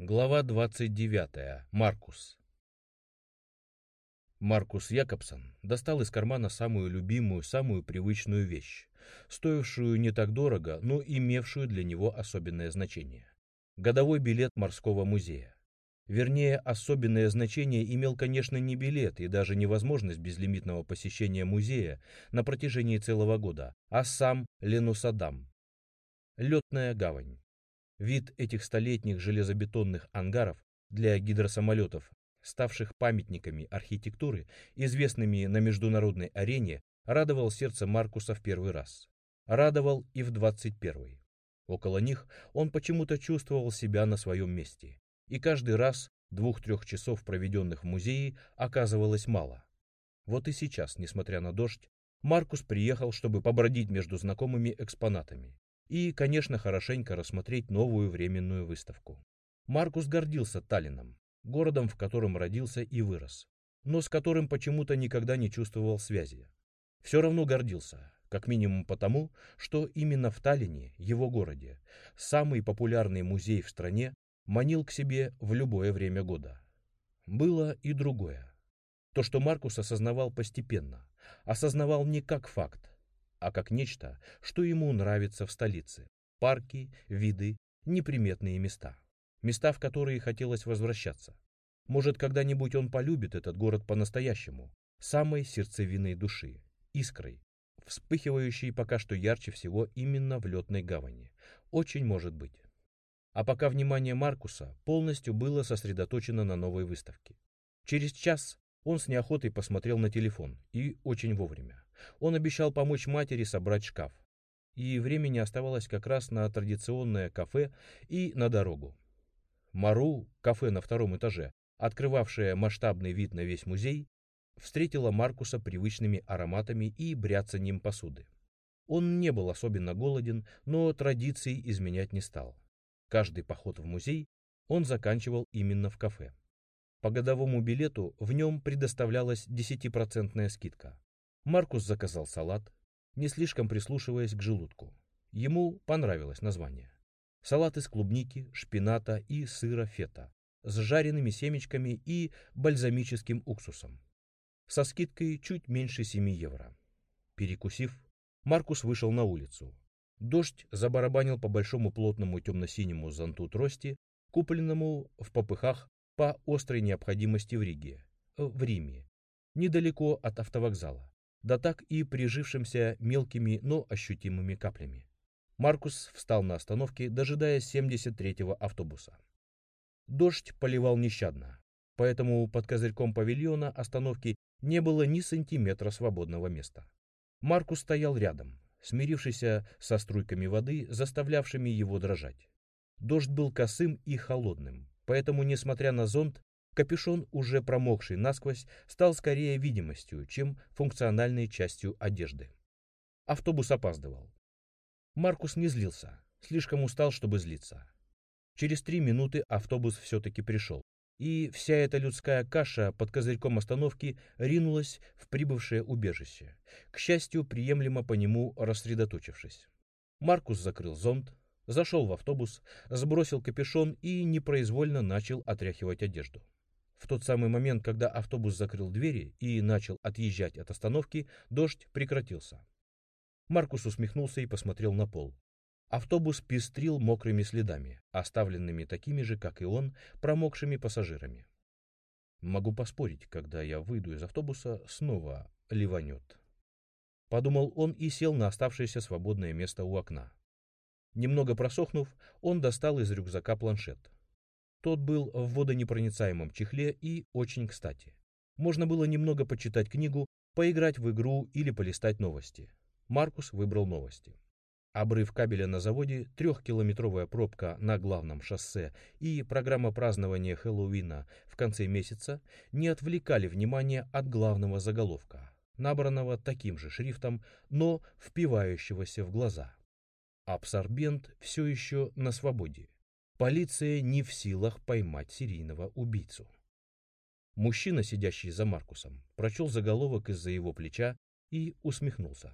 Глава 29. Маркус. Маркус Якобсон достал из кармана самую любимую, самую привычную вещь, стоившую не так дорого, но имевшую для него особенное значение. Годовой билет морского музея. Вернее, особенное значение имел, конечно, не билет и даже не возможность безлимитного посещения музея на протяжении целого года, а сам Ленусадам. Летная гавань. Вид этих столетних железобетонных ангаров для гидросамолетов, ставших памятниками архитектуры, известными на международной арене, радовал сердце Маркуса в первый раз. Радовал и в двадцать первый. Около них он почему-то чувствовал себя на своем месте. И каждый раз двух-трех часов, проведенных в музее, оказывалось мало. Вот и сейчас, несмотря на дождь, Маркус приехал, чтобы побродить между знакомыми экспонатами и, конечно, хорошенько рассмотреть новую временную выставку. Маркус гордился Таллином, городом, в котором родился и вырос, но с которым почему-то никогда не чувствовал связи. Все равно гордился, как минимум потому, что именно в Таллине, его городе, самый популярный музей в стране манил к себе в любое время года. Было и другое. То, что Маркус осознавал постепенно, осознавал не как факт, а как нечто, что ему нравится в столице. Парки, виды, неприметные места. Места, в которые хотелось возвращаться. Может, когда-нибудь он полюбит этот город по-настоящему, самой сердцевиной души, искрой, вспыхивающей пока что ярче всего именно в летной гавани. Очень может быть. А пока внимание Маркуса полностью было сосредоточено на новой выставке. Через час он с неохотой посмотрел на телефон, и очень вовремя. Он обещал помочь матери собрать шкаф. И времени оставалось как раз на традиционное кафе и на дорогу. Мару, кафе на втором этаже, открывавшее масштабный вид на весь музей, встретила Маркуса привычными ароматами и бряцанием посуды. Он не был особенно голоден, но традиции изменять не стал. Каждый поход в музей он заканчивал именно в кафе. По годовому билету в нем предоставлялась 10% скидка. Маркус заказал салат, не слишком прислушиваясь к желудку. Ему понравилось название. Салат из клубники, шпината и сыра фета с жареными семечками и бальзамическим уксусом. Со скидкой чуть меньше 7 евро. Перекусив, Маркус вышел на улицу. Дождь забарабанил по большому плотному темно-синему зонту трости, купленному в попыхах по острой необходимости в Риге, в Риме, недалеко от автовокзала, да так и прижившимся мелкими, но ощутимыми каплями. Маркус встал на остановке, дожидаясь 73-го автобуса. Дождь поливал нещадно, поэтому под козырьком павильона остановки не было ни сантиметра свободного места. Маркус стоял рядом, смирившийся со струйками воды, заставлявшими его дрожать. Дождь был косым и холодным, Поэтому, несмотря на зонт, капюшон, уже промокший насквозь, стал скорее видимостью, чем функциональной частью одежды. Автобус опаздывал. Маркус не злился, слишком устал, чтобы злиться. Через три минуты автобус все-таки пришел, и вся эта людская каша под козырьком остановки ринулась в прибывшее убежище, к счастью, приемлемо по нему рассредоточившись. Маркус закрыл зонт, Зашел в автобус, сбросил капюшон и непроизвольно начал отряхивать одежду. В тот самый момент, когда автобус закрыл двери и начал отъезжать от остановки, дождь прекратился. Маркус усмехнулся и посмотрел на пол. Автобус пестрил мокрыми следами, оставленными такими же, как и он, промокшими пассажирами. Могу поспорить, когда я выйду из автобуса, снова ливанет. Подумал он и сел на оставшееся свободное место у окна. Немного просохнув, он достал из рюкзака планшет. Тот был в водонепроницаемом чехле и очень кстати. Можно было немного почитать книгу, поиграть в игру или полистать новости. Маркус выбрал новости. Обрыв кабеля на заводе, трехкилометровая пробка на главном шоссе и программа празднования Хэллоуина в конце месяца не отвлекали внимание от главного заголовка, набранного таким же шрифтом, но впивающегося в глаза. Абсорбент все еще на свободе. Полиция не в силах поймать серийного убийцу. Мужчина, сидящий за Маркусом, прочел заголовок из-за его плеча и усмехнулся.